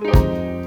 Música